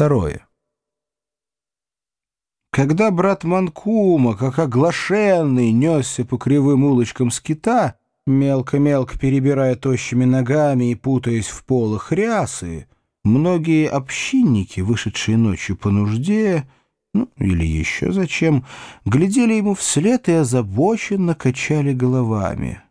Второе. Когда брат Манкума, как оглашенный, несся по кривым улочкам скита, мелко-мелко перебирая тощими ногами и путаясь в полах рясы, многие общинники, вышедшие ночью по нужде, ну, или еще зачем, глядели ему вслед и озабоченно качали головами.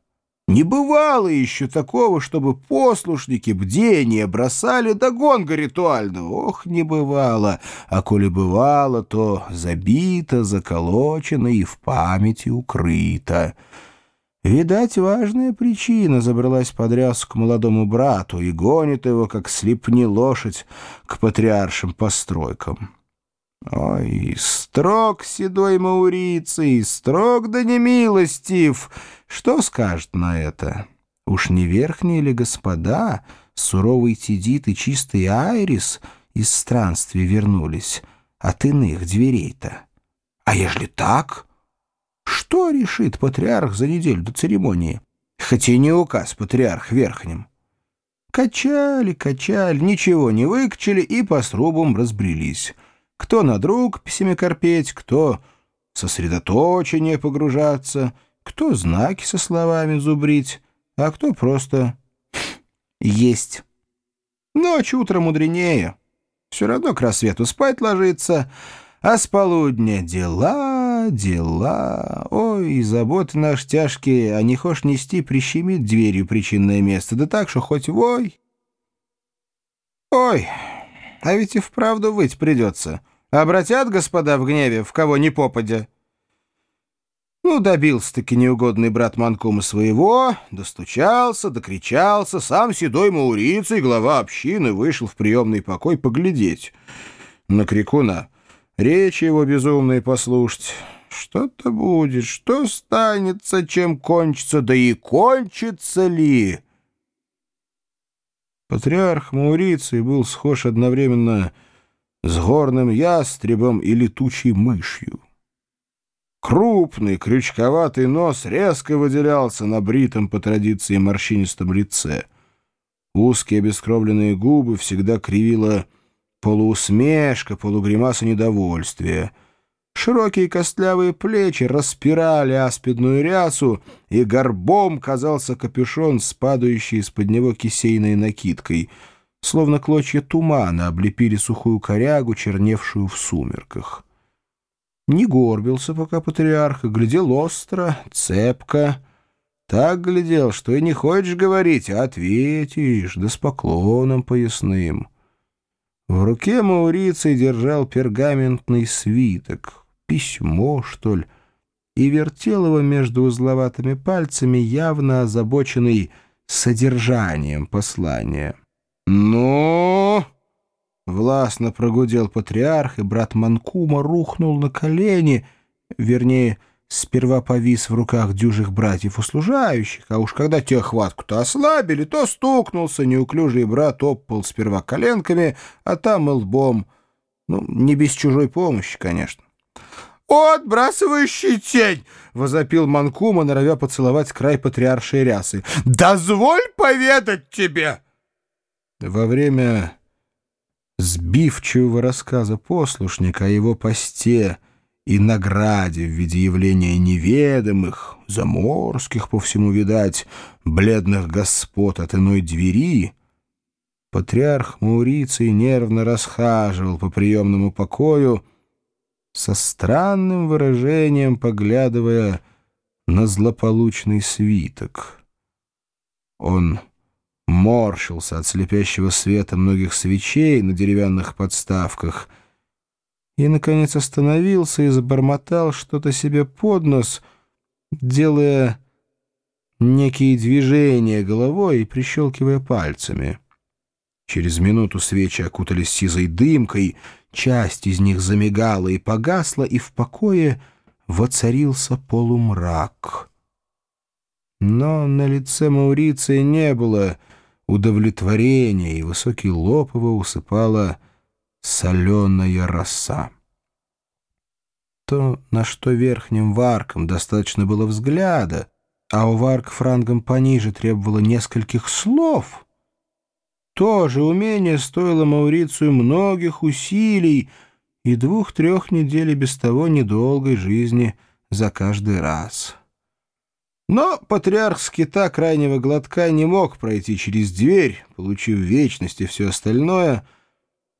Не бывало еще такого, чтобы послушники бдения бросали до гонга ритуального. Ох, не бывало. А коли бывало, то забито, заколочено и в памяти укрыто. Видать, важная причина забралась подряс к молодому брату и гонит его, как слепни лошадь, к патриаршим постройкам. Ой, строг седой маурицей, строг да немилостив. Что скажет на это? Уж не верхние ли господа, суровый Тидит и чистый Айрис из странствий вернулись от иных дверей-то? А ежели так, что решит патриарх за неделю до церемонии? Хотя не указ патриарх верхним. Качали, качали, ничего не выкачали и по срубам разбрелись. Кто на друг корпеть, кто сосредоточение погружаться, кто знаки со словами зубрить, а кто просто есть. Ночь, утро мудренее. Все равно к рассвету спать ложиться, а с полудня дела, дела. Ой, заботы наши тяжкие, а не хошь нести, прищемит дверью причинное место, да так, что хоть вой. Ой, а ведь и вправду выть придется. Обратят господа в гневе, в кого ни попадя. Ну, добился-таки неугодный брат Манкума своего, достучался, докричался, сам седой маурицей, глава общины, вышел в приемный покой поглядеть на крикуна. Речи его безумные послушать. Что-то будет, что станется, чем кончится, да и кончится ли? Патриарх Мауриций был схож одновременно с горным ястребом и летучей мышью. Крупный, крючковатый нос резко выделялся на бритом по традиции морщинистом лице. Узкие бескровленные губы всегда кривила полуусмешка, полугримаса недовольствия. Широкие костлявые плечи распирали аспидную рясу, и горбом казался капюшон, спадающий из-под него кисейной накидкой — словно клочья тумана облепили сухую корягу, черневшую в сумерках. Не горбился пока патриарх, глядел остро, цепко. Так глядел, что и не хочешь говорить, а ответишь, да с поклоном поясным. В руке Маурицей держал пергаментный свиток, письмо, что ли, и вертел его между узловатыми пальцами, явно озабоченный содержанием послания. «Ну?» — властно прогудел патриарх, и брат Манкума рухнул на колени, вернее, сперва повис в руках дюжих братьев-услужающих, а уж когда те хватку-то ослабили, то стукнулся неуклюжий брат оппал сперва коленками, а там и лбом. Ну, не без чужой помощи, конечно. «О, отбрасывающий тень!» — возопил Манкума, норовя поцеловать край патриаршей рясы. «Дозволь поведать тебе!» Во время сбивчивого рассказа послушника о его посте и награде в виде явления неведомых, заморских, по всему видать, бледных господ от иной двери, патриарх Мауриций нервно расхаживал по приемному покою, со странным выражением поглядывая на злополучный свиток. Он морщился от слепящего света многих свечей на деревянных подставках и, наконец, остановился и забормотал что-то себе под нос, делая некие движения головой и прищелкивая пальцами. Через минуту свечи окутались сизой дымкой, часть из них замигала и погасла, и в покое воцарился полумрак. Но на лице Мауриции не было удовлетворение, и высокий лоб его усыпала соленая роса. То, на что верхним варкам достаточно было взгляда, а у варк франгом пониже требовало нескольких слов, То же умение стоило Маурицию многих усилий и двух-трех недель без того недолгой жизни за каждый раз. Но патриарх скита крайнего глотка не мог пройти через дверь, получив вечность и все остальное,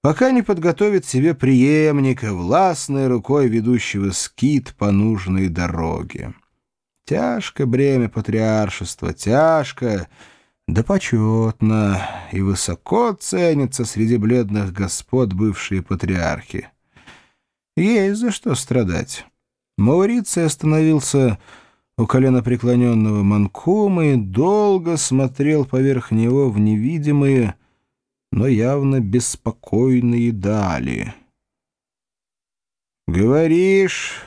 пока не подготовит себе преемника, властной рукой ведущего скит по нужной дороге. Тяжко бремя патриаршества, тяжко — да почетно и высоко ценятся среди бледных господ бывшие патриархи. Есть за что страдать. Мауриций остановился у колена преклоненного Манкума и долго смотрел поверх него в невидимые, но явно беспокойные дали. «Говоришь,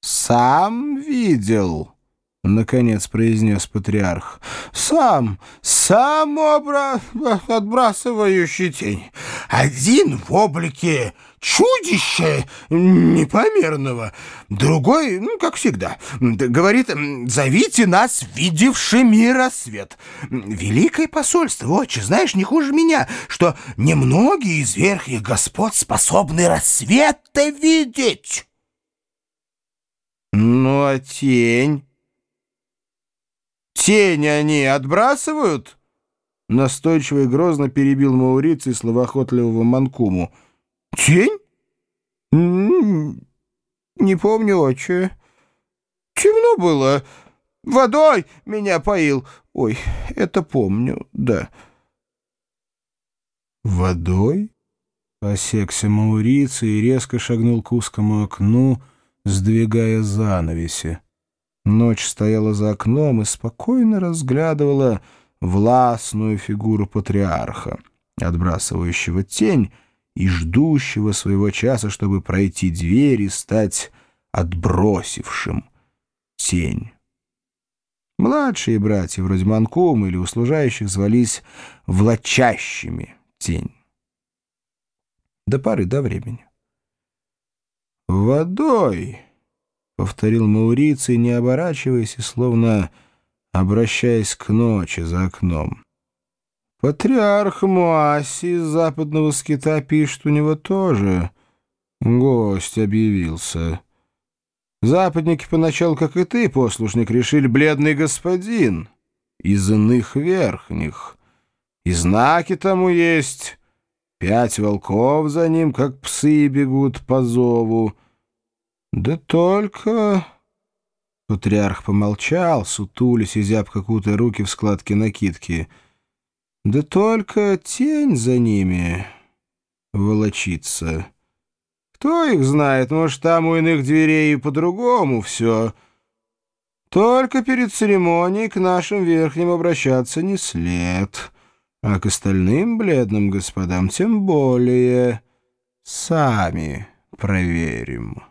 сам видел?» — наконец произнес патриарх. «Сам, сам обра... отбрасывающий тень. Один в облике чудища непомерного, другой, ну, как всегда, говорит, зовите нас, видевший мир рассвет. Великое посольство, отче, знаешь, не хуже меня, что немногие из верхних господ способны рассвет-то видеть». «Ну, а тень?» Тень они отбрасывают?» Настойчиво и грозно перебил Мауриций словоохотливого Манкуму. «Тень? Не помню, отче. Темно было. Водой меня поил. Ой, это помню, да». «Водой?» — осекся Мауриций и резко шагнул к узкому окну, сдвигая занавеси. Ночь стояла за окном и спокойно разглядывала властную фигуру патриарха, отбрасывающего тень и ждущего своего часа, чтобы пройти дверь и стать отбросившим тень. Младшие братья, вроде Манкума или услужающих, звались влачащими тень. До поры до времени. «Водой!» Повторил Мауриций, не оборачиваясь и словно обращаясь к ночи за окном. Патриарх Муаси из западного скита пишет у него тоже. Гость объявился. Западники поначалу, как и ты, послушник, решили бледный господин из иных верхних. И знаки тому есть. Пять волков за ним, как псы, бегут по зову. «Да только...» Патриарх помолчал, сутулясь и кутая руки в складке накидки. «Да только тень за ними волочится. Кто их знает, может, там у иных дверей и по-другому все. Только перед церемонией к нашим верхним обращаться не след, а к остальным бледным господам тем более. Сами проверим».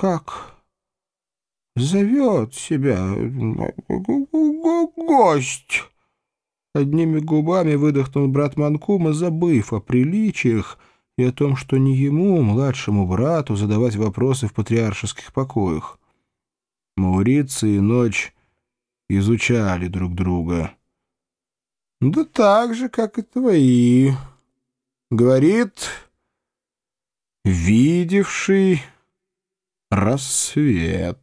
Как зовет себя гость? Одними губами выдохнул брат Манкума, забыв о приличиях и о том, что не ему, младшему брату, задавать вопросы в патриаршеских покоях. Маурицы и Ночь изучали друг друга. «Да так же, как и твои», — говорит, видевший рассвет.